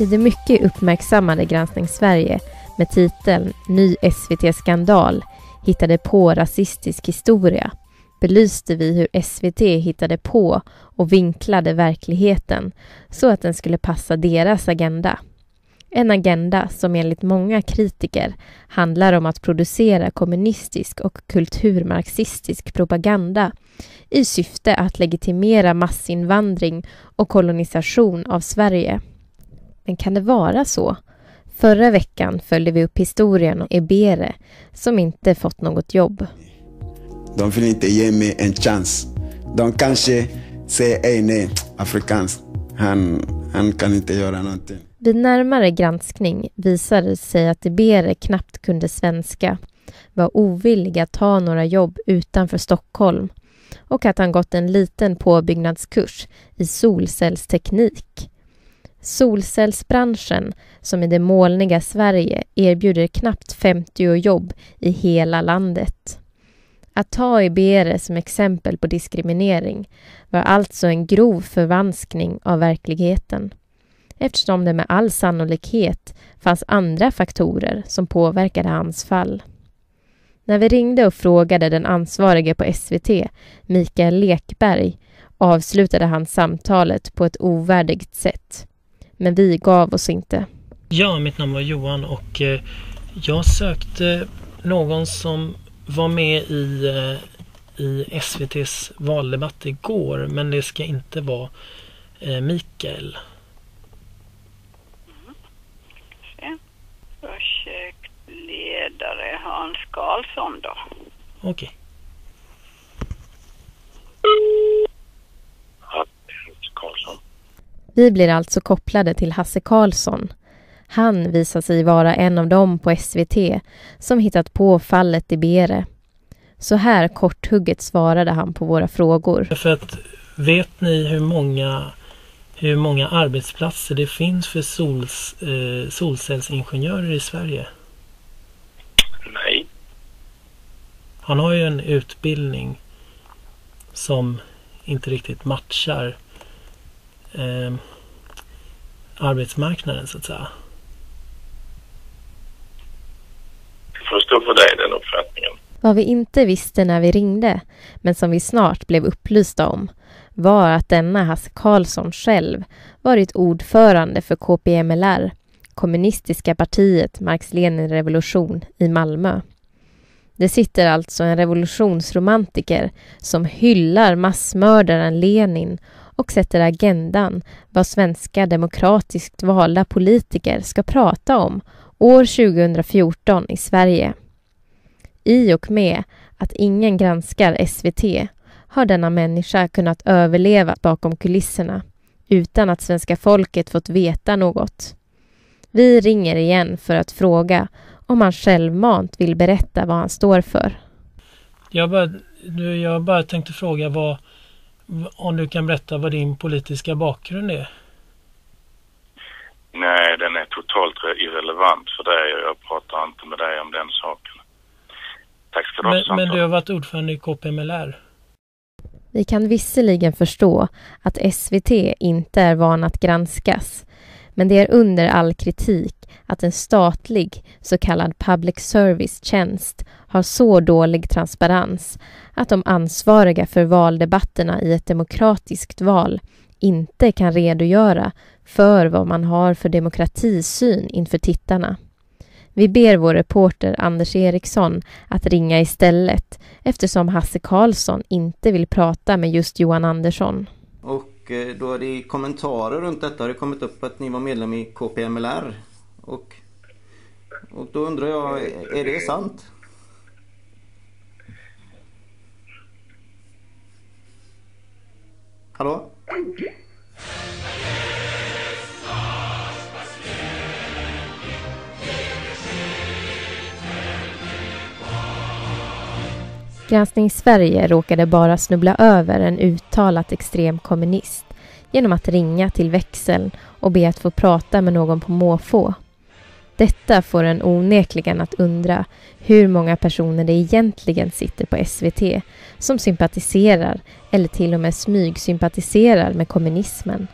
I det mycket uppmärksammade Granskning Sverige med titeln Ny SVT-skandal hittade på rasistisk historia belyste vi hur SVT hittade på och vinklade verkligheten så att den skulle passa deras agenda. En agenda som enligt många kritiker handlar om att producera kommunistisk och kulturmarxistisk propaganda i syfte att legitimera massinvandring och kolonisation av Sverige. Men kan det vara så? Förra veckan följde vi upp historien om Ebere som inte fått något jobb. De vill inte ge mig en chans. De kanske säger ej nej, afrikansk. Han, han kan inte göra någonting. Vid närmare granskning visade det sig att Ebere knappt kunde svenska, var ovillig att ta några jobb utanför Stockholm och att han gått en liten påbyggnadskurs i solcellsteknik. Solcellsbranschen, som i det molniga Sverige erbjuder knappt 50 jobb i hela landet. Att ta Ibere som exempel på diskriminering var alltså en grov förvanskning av verkligheten eftersom det med all sannolikhet fanns andra faktorer som påverkade hans fall. När vi ringde och frågade den ansvarige på SVT, Mikael Lekberg, avslutade han samtalet på ett ovärdigt sätt. Men vi gav oss inte. Ja, mitt namn var Johan och eh, jag sökte någon som var med i, eh, i SVTs valdebatt igår men det ska inte vara eh, Mikael. Mm. Projektledare Hans Karlsson då. Okej. Okay. Vi blir alltså kopplade till Hasse Karlsson. Han visar sig vara en av dem på SVT som hittat på fallet i Bere. Så här korthugget svarade han på våra frågor. För att, vet ni hur många, hur många arbetsplatser det finns för sols, eh, solcellsingenjörer i Sverige? Nej. Han har ju en utbildning som inte riktigt matchar eh, arbetsmarknaden så att säga. får stå för dig, den uppfattningen. Vad vi inte visste när vi ringde, men som vi snart blev upplysta om, var att denna Hasse Karlsson själv varit ordförande för KPMLR, kommunistiska partiet Marx Lenin Revolution i Malmö. Det sitter alltså en revolutionsromantiker som hyllar massmördaren Lenin och sätter agendan vad svenska demokratiskt valda politiker ska prata om år 2014 i Sverige. I och med att ingen granskar SVT har denna människa kunnat överleva bakom kulisserna utan att svenska folket fått veta något. Vi ringer igen för att fråga om han självmant vill berätta vad han står för. Jag bara, jag bara tänkte fråga vad, om du kan berätta vad din politiska bakgrund är? Nej, den är totalt irrelevant för dig och jag pratar inte med dig om den saken. Tack ska du ha Men, men du har varit ordförande i KPMLR? Vi kan visserligen förstå att SVT inte är van att granskas, men det är under all kritik att en statlig så kallad public service-tjänst har så dålig transparens att de ansvariga för valdebatterna i ett demokratiskt val inte kan redogöra för vad man har för demokratisyn inför tittarna. Vi ber vår reporter Anders Eriksson att ringa istället eftersom Hasse Karlsson inte vill prata med just Johan Andersson. Och eh, då är det i kommentarer runt detta har det kommit upp att ni var medlem i KPMLR. Och, och då undrar jag, är det sant? Hallå? Granskning Sverige råkade bara snubbla över en uttalat extrem kommunist genom att ringa till växeln och be att få prata med någon på måfå. Detta får en onekligen att undra hur många personer det egentligen sitter på SVT som sympatiserar eller till och med smygsympatiserar med kommunismen.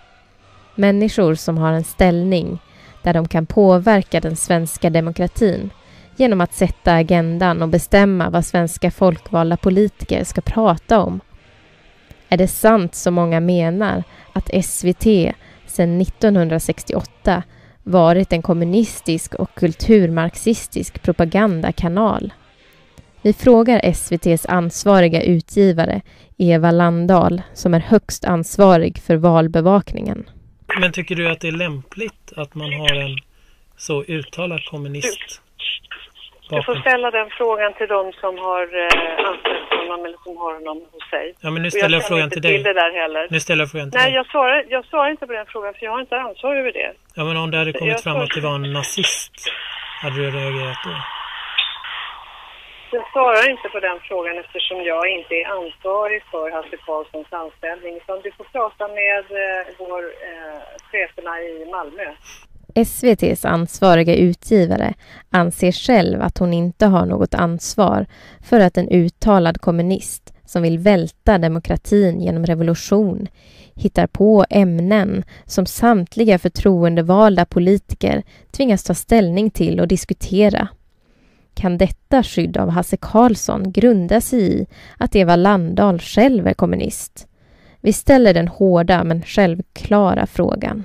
Människor som har en ställning, där de kan påverka den svenska demokratin genom att sätta agendan och bestämma vad svenska folkvalda politiker ska prata om. Är det sant som många menar att SVT sedan 1968 varit en kommunistisk och kulturmarxistisk propagandakanal? Vi frågar SVTs ansvariga utgivare Eva Landahl som är högst ansvarig för valbevakningen. Men tycker du att det är lämpligt att man har en så uttalad kommunist du får ställa den frågan till de som har eh, anställt honom eller som har honom hos sig. Ja, men nu ställer jag, jag frågan till dig. Till det där heller. Nu ställer jag frågan till Nej, dig. jag svarar, jag svarar inte på den frågan för jag har inte ansvar över det. Ja, men om det hade kommit jag fram att det var en nazist, hade du reagerat då? Jag svarar inte på den frågan eftersom jag inte är ansvarig för Hasse Karlssons anställning. Utan du får prata med eh, vår, eh, cheferna i Malmö. SVTs ansvariga utgivare anser själv att hon inte har något ansvar för att en uttalad kommunist som vill välta demokratin genom revolution hittar på ämnen som samtliga förtroendevalda politiker tvingas ta ställning till och diskutera. Kan detta skydd av Hasse Karlsson grunda sig i att Eva Landahl själv är kommunist? Vi ställer den hårda men självklara frågan.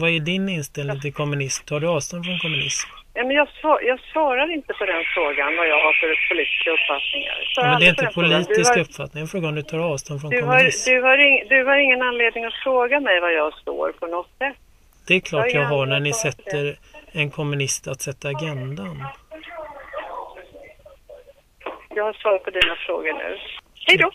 Vad är din inställning till kommunism? Tar du avstånd från kommunism? Ja, men jag, svar, jag svarar inte på den frågan vad jag har för politiska uppfattningar. Ja, men det är inte politisk har, uppfattning. Jag frågar om du tar avstånd från du kommunism. Har, du, har ing, du har ingen anledning att fråga mig vad jag står på något sätt. Det är klart jag, jag har när ni sätter en kommunist att sätta agendan. Jag har svar på dina frågor nu. Hej då!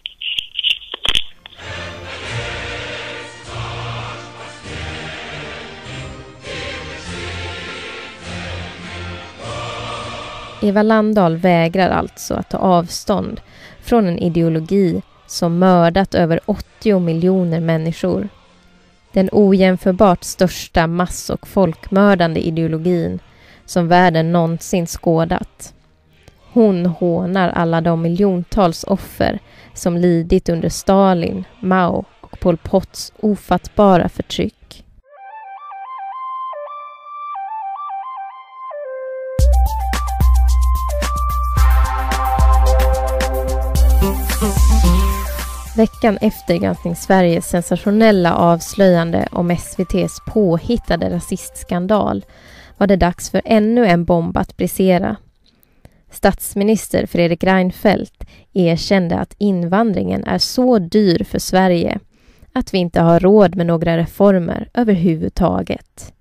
Eva Landahl vägrar alltså att ta avstånd från en ideologi som mördat över 80 miljoner människor. Den ojämförbart största mass och folkmördande ideologin som världen någonsin skådat. Hon hånar alla de miljontals offer som lidit under Stalin, Mao och Pol Pots ofattbara förtryck. Veckan efter Granskning Sveriges sensationella avslöjande om SVTs påhittade rasistskandal var det dags för ännu en bomb att brisera. Statsminister Fredrik Reinfeldt erkände att invandringen är så dyr för Sverige att vi inte har råd med några reformer överhuvudtaget.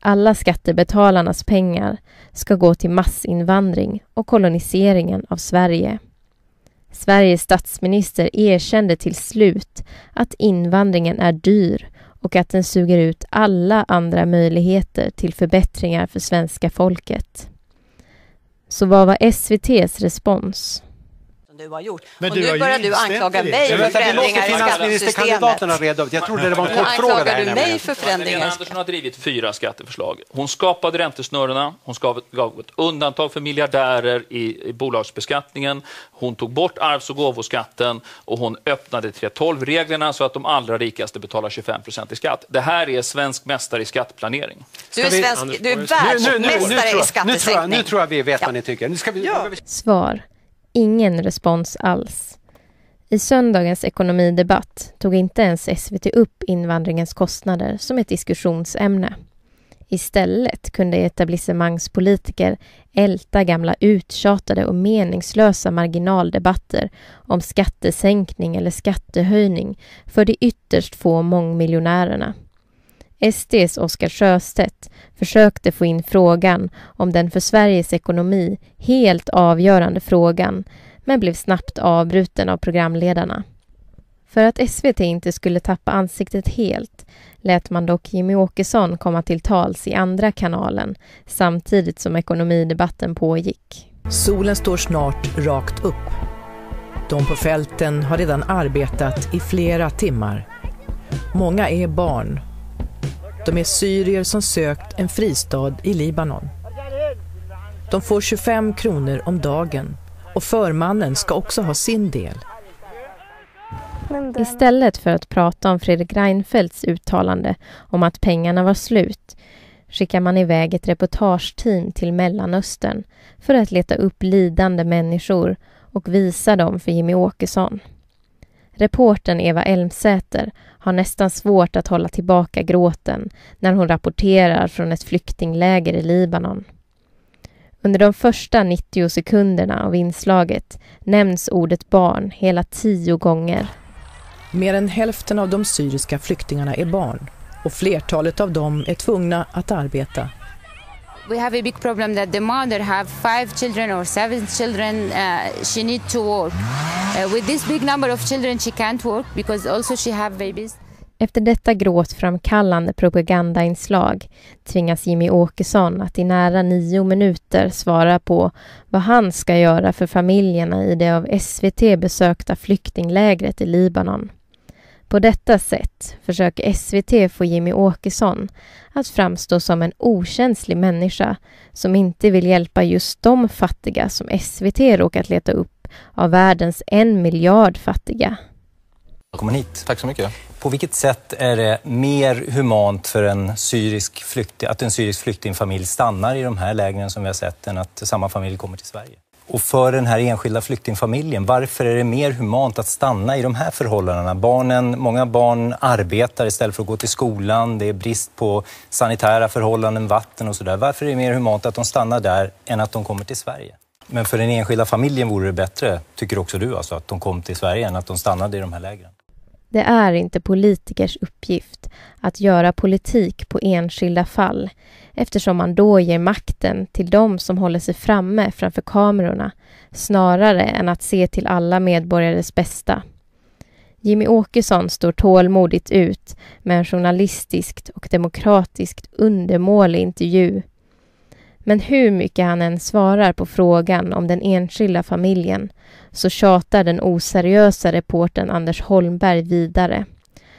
Alla skattebetalarnas pengar ska gå till massinvandring och koloniseringen av Sverige. Sveriges statsminister erkände till slut att invandringen är dyr och att den suger ut alla andra möjligheter till förbättringar för svenska folket. Så vad var SVTs respons? Du har gjort. Men och nu börjar du anklaga mig för förändringar i skattesystemet. Reda Jag trodde det var en kort fråga. Anklagar du mig för förändringar? Magdalena Andersson har drivit fyra skatteförslag. Hon skapade räntesnurrorna, hon gav ett undantag för miljardärer i, i bolagsbeskattningen, hon tog bort arvs och gåvoskatten och hon öppnade 3.12-reglerna så att de allra rikaste betalar 25 procent i skatt. Det här är svensk mästare i skatteplanering. Du är, svensk, du är världsmästare i skattesänkning. Nu tror jag vi vet vad ni tycker. Nu ska vi, ja. Svar. Ingen respons alls. I söndagens ekonomidebatt tog inte ens SVT upp invandringens kostnader som ett diskussionsämne. Istället kunde etablissemangspolitiker älta gamla uttjatade och meningslösa marginaldebatter om skattesänkning eller skattehöjning för de ytterst få mångmiljonärerna. SDs Oskar Sjöstedt försökte få in frågan om den för Sveriges ekonomi helt avgörande frågan men blev snabbt avbruten av programledarna. För att SVT inte skulle tappa ansiktet helt lät man dock Jimmy Åkesson komma till tals i andra kanalen samtidigt som ekonomidebatten pågick. Solen står snart rakt upp. De på fälten har redan arbetat i flera timmar. Många är barn de är syrier som sökt en fristad i Libanon. De får 25 kronor om dagen och förmannen ska också ha sin del. Istället för att prata om Fredrik Reinfeldts uttalande om att pengarna var slut skickar man iväg ett reportageteam till Mellanöstern för att leta upp lidande människor och visa dem för Jimmy Åkesson. Reporten Eva Elmsäter har nästan svårt att hålla tillbaka gråten när hon rapporterar från ett flyktingläger i Libanon. Under de första 90 sekunderna av inslaget nämns ordet barn hela tio gånger. Mer än hälften av de syriska flyktingarna är barn och flertalet av dem är tvungna att arbeta. We have a big problem that the mother have five children or seven children. Uh, she need to work. Uh, with this big number of children she can't work because also she have babies. Efter detta gråtframkallande propagandainslag tvingas Jimmy Åkesson att i nära nio minuter svara på vad han ska göra för familjerna i det av SVT besökta flyktinglägret i Libanon. På detta sätt försöker SVT få Jimmy Åkesson att framstå som en okänslig människa som inte vill hjälpa just de fattiga som SVT råkat leta upp av världens en miljard fattiga. Välkommen hit. Tack så mycket. På vilket sätt är det mer humant för en syrisk flykting, att en syrisk flyktingfamilj stannar i de här lägren som vi har sett än att samma familj kommer till Sverige? Och för den här enskilda flyktingfamiljen, varför är det mer humant att stanna i de här förhållandena? Barnen, många barn arbetar istället för att gå till skolan, det är brist på sanitära förhållanden, vatten och sådär. Varför är det mer humant att de stannar där än att de kommer till Sverige? Men för den enskilda familjen vore det bättre, tycker också du, alltså, att de kom till Sverige än att de stannade i de här lägren? Det är inte politikers uppgift att göra politik på enskilda fall eftersom man då ger makten till de som håller sig framme framför kamerorna snarare än att se till alla medborgares bästa. Jimmy Åkesson står tålmodigt ut med en journalistiskt och demokratiskt undermålig intervju. Men hur mycket han än svarar på frågan om den enskilda familjen så tjatar den oseriösa reporten Anders Holmberg vidare.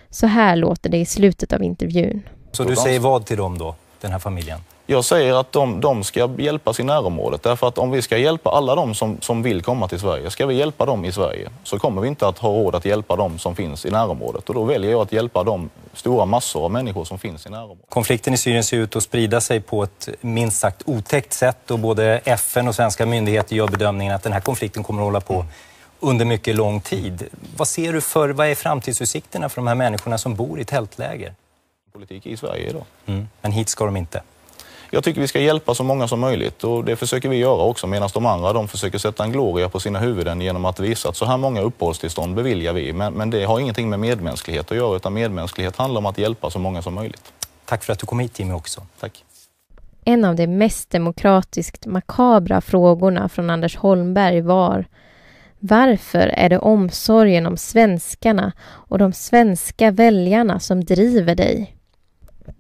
Så här låter det i slutet av intervjun. Så du säger vad till dem då, den här familjen? Jag säger att de, de ska hjälpas i närområdet. Därför att om vi ska hjälpa alla de som, som vill komma till Sverige, ska vi hjälpa dem i Sverige, så kommer vi inte att ha råd att hjälpa dem som finns i närområdet. Och då väljer jag att hjälpa de stora massor av människor som finns i närområdet. Konflikten i Syrien ser ut att sprida sig på ett minst sagt otäckt sätt och både FN och svenska myndigheter gör bedömningen att den här konflikten kommer att hålla på under mycket lång tid. Vad ser du för, vad är framtidsutsikterna för de här människorna som bor i tältläger? Politik i Sverige idag. Mm. Men hit ska de inte? Jag tycker vi ska hjälpa så många som möjligt och det försöker vi göra också medan de andra de försöker sätta en gloria på sina huvuden genom att visa att så här många uppehållstillstånd beviljar vi. Men, men det har ingenting med medmänsklighet att göra utan medmänsklighet handlar om att hjälpa så många som möjligt. Tack för att du kom hit Jimmy också. Tack. En av de mest demokratiskt makabra frågorna från Anders Holmberg var varför är det omsorgen om svenskarna och de svenska väljarna som driver dig?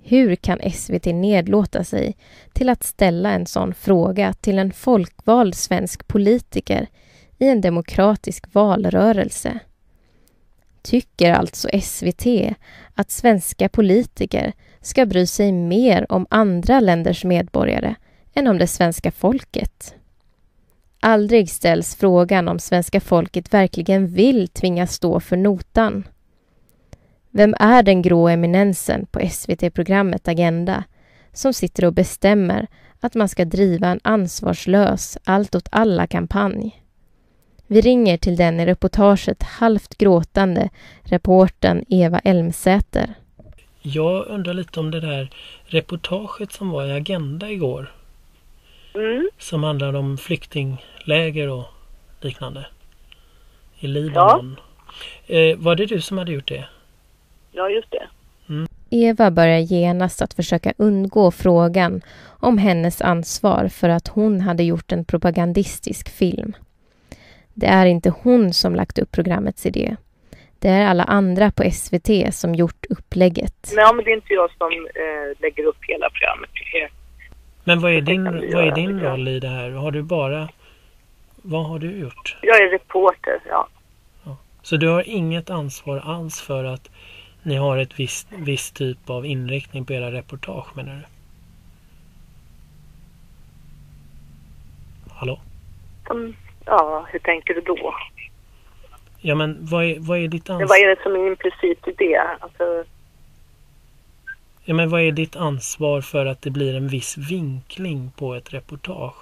Hur kan SVT nedlåta sig till att ställa en sån fråga till en folkvald svensk politiker i en demokratisk valrörelse? Tycker alltså SVT att svenska politiker ska bry sig mer om andra länders medborgare än om det svenska folket? Aldrig ställs frågan om svenska folket verkligen vill tvingas stå för notan. Vem är den grå eminensen på SVT-programmet Agenda som sitter och bestämmer att man ska driva en ansvarslös allt åt alla-kampanj? Vi ringer till den i reportaget halvt gråtande reporten Eva Elmsäter. Jag undrar lite om det där reportaget som var i Agenda igår. Mm. Som handlade om flyktingläger och liknande. I Libanon. Ja. Eh, var det du som hade gjort det? Ja, just det. Mm. Eva börjar genast att försöka undgå frågan om hennes ansvar för att hon hade gjort en propagandistisk film. Det är inte hon som lagt upp programmets idé. Det är alla andra på SVT som gjort upplägget. Nej, men det är inte jag som eh, lägger upp hela programmet. Men vad är din, vad är din roll i det här? Har du bara... Vad har du gjort? Jag är reporter, ja. ja. Så du har inget ansvar alls för att ni har ett visst, viss typ av inriktning på era reportage menar du? Hallå? Um, ja, hur tänker du då? Ja men vad är, vad är ditt ansvar? Vad är det som är implicit i det? Alltså... Ja, men vad är ditt ansvar för att det blir en viss vinkling på ett reportage?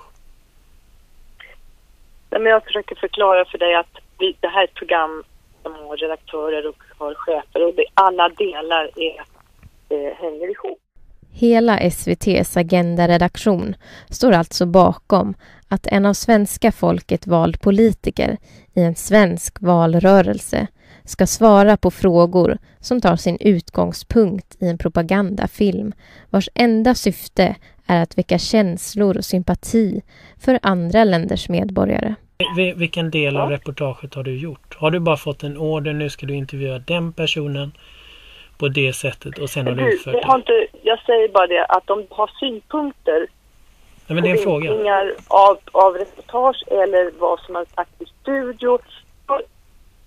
Nej, men jag försöker förklara för dig att det här är ett program som har redaktörer och har chefer och det, alla delar är, eh, hänger ihop. Hela SVTs Agenda-redaktion står alltså bakom att en av svenska folket vald politiker i en svensk valrörelse ska svara på frågor som tar sin utgångspunkt i en propagandafilm vars enda syfte är att väcka känslor och sympati för andra länders medborgare. Vilken del av reportaget har du gjort? Har du bara fått en order, nu ska du intervjua den personen på det sättet och sen har du utfört det? Har inte, jag säger bara det att de har synpunkter Ja, men det är en fråga. Av, av reportage eller vad som är sagt i studio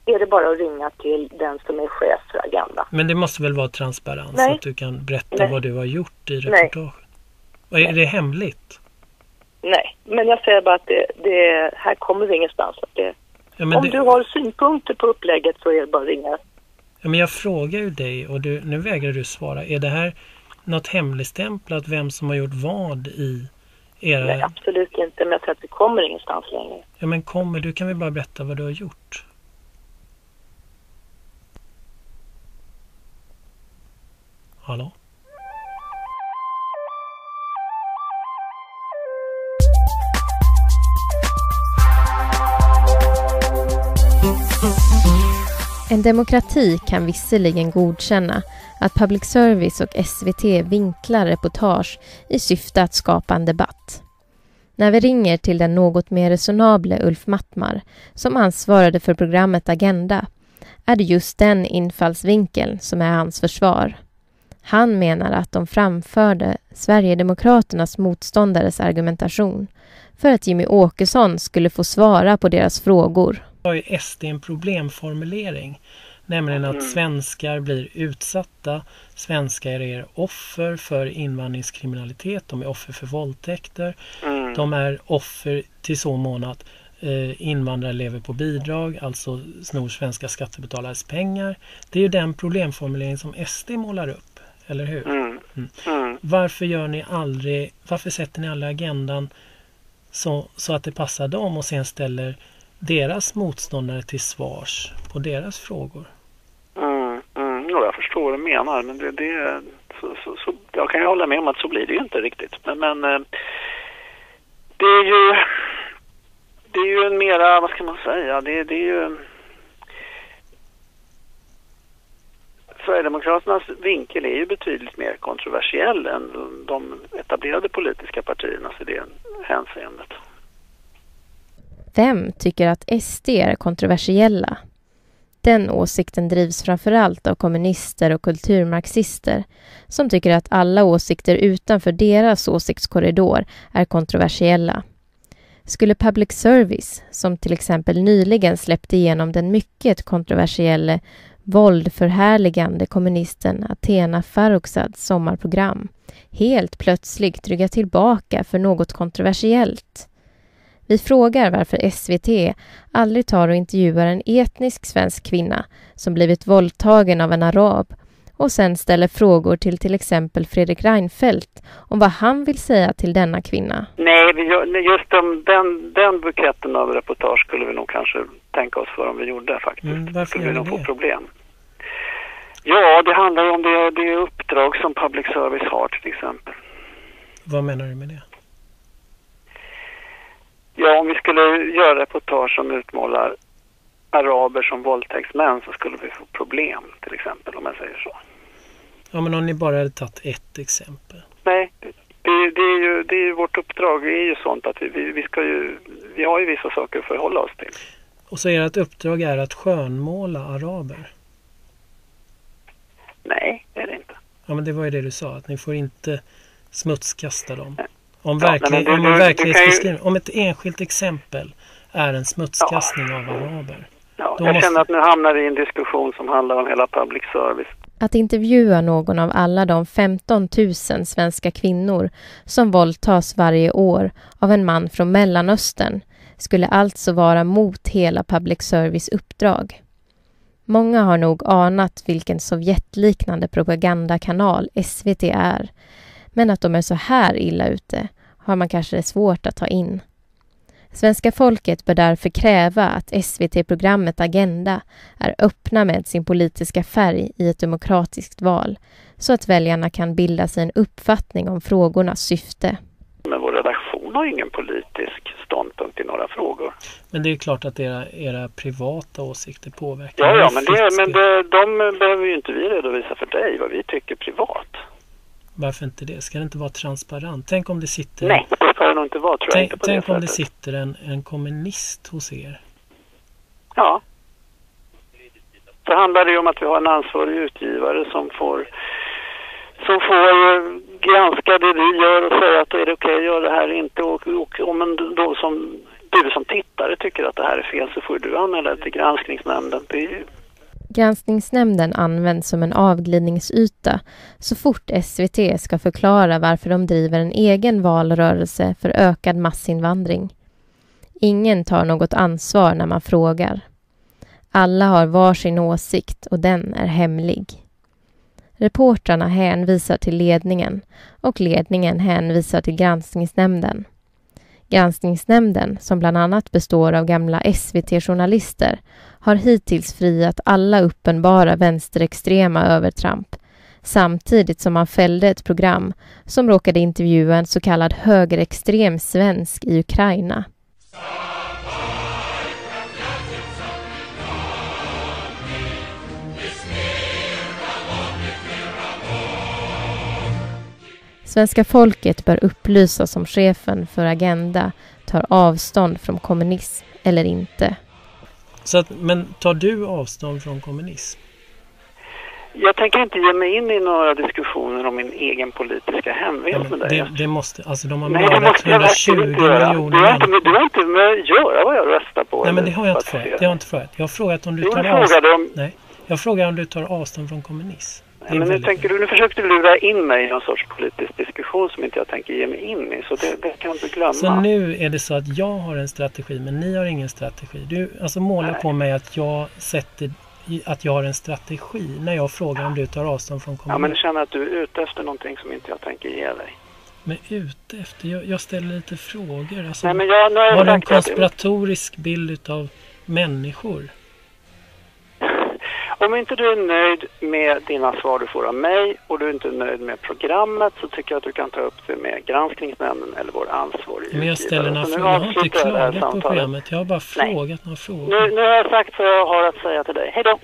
är det bara att ringa till den som är chef för Agenda. Men det måste väl vara transparens? Nej. Att du kan berätta Nej. vad du har gjort i reportaget? Nej. Är det hemligt? Nej, men jag säger bara att det, det här kommer vi ingenstans. Det, ja, om det... du har synpunkter på upplägget så är det bara att ringa. Ja, men jag frågar ju dig och du, nu vägrar du svara. Är det här något hemligstämplat vem som har gjort vad i era... Nej, absolut inte. Men jag tror att vi kommer ingenstans längre. Ja, men kommer du? kan vi bara berätta vad du har gjort. Hallå? En demokrati kan visserligen godkänna att public service och SVT vinklar reportage i syfte att skapa en debatt. När vi ringer till den något mer resonable Ulf Mattmar som ansvarade för programmet Agenda är det just den infallsvinkeln som är hans försvar. Han menar att de framförde Sverigedemokraternas motståndares argumentation för att Jimmy Åkesson skulle få svara på deras frågor. Har ju SD en problemformulering Nämligen att mm. svenskar blir utsatta. Svenskar är offer för invandringskriminalitet. De är offer för våldtäkter. Mm. De är offer till så mån att eh, invandrare lever på bidrag, alltså snor svenska skattebetalares pengar. Det är ju den problemformulering som SD målar upp, eller hur? Mm. mm. Mm. Varför gör ni aldrig, varför sätter ni aldrig agendan så, så att det passar dem och sen ställer deras motståndare till svars på deras frågor? Mm, mm. Ja, jag förstår vad du menar, men det, det så, så, så, jag kan ju hålla med om att så blir det ju inte riktigt. Men, men eh, det är ju det är ju en mera, vad ska man säga, det, det är ju Sverigedemokraternas vinkel är ju betydligt mer kontroversiell än de etablerade politiska partiernas i det hänseendet. Vem tycker att SD är kontroversiella? Den åsikten drivs framförallt av kommunister och kulturmarxister som tycker att alla åsikter utanför deras åsiktskorridor är kontroversiella. Skulle public service, som till exempel nyligen släppte igenom den mycket kontroversiella våldförhärligande kommunisten Athena Farrokhzads sommarprogram, helt plötsligt rygga tillbaka för något kontroversiellt? Vi frågar varför SVT aldrig tar och intervjuar en etnisk svensk kvinna som blivit våldtagen av en arab och sen ställer frågor till till exempel Fredrik Reinfeldt om vad han vill säga till denna kvinna. Nej, just den, den, den buketten av reportage skulle vi nog kanske tänka oss för om vi gjorde faktiskt. Mm, varför skulle vi nog få problem. Ja, det handlar om det, det uppdrag som public service har till exempel. Vad menar du med det? Ja, om vi skulle göra reportage som utmålar araber som våldtäktsmän så skulle vi få problem till exempel om jag säger så. Ja, men om ni bara hade tagit ett exempel? Nej, det, det, är, ju, det är ju vårt uppdrag. Det är ju sånt att vi, vi, ska ju, vi har ju vissa saker att förhålla oss till. Och så ert uppdrag är att skönmåla araber? Nej, det är det inte. Ja, men det var ju det du sa, att ni får inte smutskasta dem. Nej. Om, verklig, ja, om verklighetsbeskrivning, ju... om ett enskilt exempel är en smutskastning ja. av araber. Ja, jag måste... känner att nu hamnar vi i en diskussion som handlar om hela public service. Att intervjua någon av alla de 15 000 svenska kvinnor som våldtas varje år av en man från Mellanöstern skulle alltså vara mot hela public service uppdrag. Många har nog anat vilken Sovjetliknande propagandakanal SVT är. Men att de är så här illa ute har man kanske svårt att ta in. Svenska folket bör därför kräva att SVT-programmet Agenda är öppna med sin politiska färg i ett demokratiskt val så att väljarna kan bilda sig en uppfattning om frågornas syfte. Men vår redaktion har ingen politisk ståndpunkt i några frågor. Men det är klart att era, era privata åsikter påverkar. Ja, ja men, det, men det, de behöver ju inte vi redovisa för dig vad vi tycker privat. Varför inte det? Ska det inte vara transparent? Tänk om det sitter... Nej, det ska det nog inte vara tror tänk, jag inte Tänk det om det sitter en, en kommunist hos er? Ja. Så handlar det ju om att vi har en ansvarig utgivare som får som får granska det vi gör och säga att är det okej okay göra det här inte och, och om en då som du som tittare tycker att det här är fel så får du anmäla det till granskningsnämnden. Det är ju Granskningsnämnden används som en avglidningsyta så fort SVT ska förklara varför de driver en egen valrörelse för ökad massinvandring. Ingen tar något ansvar när man frågar. Alla har var sin åsikt och den är hemlig. Reportrarna hänvisar till ledningen och ledningen hänvisar till granskningsnämnden. Granskningsnämnden, som bland annat består av gamla SVT-journalister, har hittills friat alla uppenbara vänsterextrema övertramp samtidigt som man fällde ett program som råkade intervjua en så kallad högerextrem svensk i Ukraina. Svenska folket bör upplysas om chefen för Agenda tar avstånd från kommunism eller inte. Så att, men tar du avstånd från kommunism? Jag tänker inte ge mig in i några diskussioner om min egen politiska hemvist med dig. Det, det måste, alltså de har Nej, mördat 120 miljoner du har, inte, har inte med att göra vad jag röstar på. Nej, men det har jag inte frågat. Det har jag inte frågat. Jag har frågat om du tar avstånd. Om... Nej, jag frågar om du tar avstånd från kommunism. Men nu, tänker du, nu försökte du lura in mig i någon sorts politisk diskussion som inte jag tänker ge mig in i. Så det, det kan du glömma. Så nu är det så att jag har en strategi men ni har ingen strategi. Du alltså målar Nej. på mig att jag sätter att jag har en strategi när jag frågar om du tar avstånd från kommunen. Ja, men du känner att du är ute efter någonting som inte jag tänker ge dig. Men ute efter? Jag, jag ställer lite frågor. Alltså, Nej, men jag, har du en konspiratorisk bild av människor? Om inte du är nöjd med dina svar du får av mig och du är inte är nöjd med programmet så tycker jag att du kan ta upp det med granskningsnämnden eller vår ansvarige Men jag ställer några frågor. Jag har inte klagat på programmet. Jag har bara frågat Nej. några frågor. Nu, nu har jag sagt vad jag har att säga till dig. Hej då!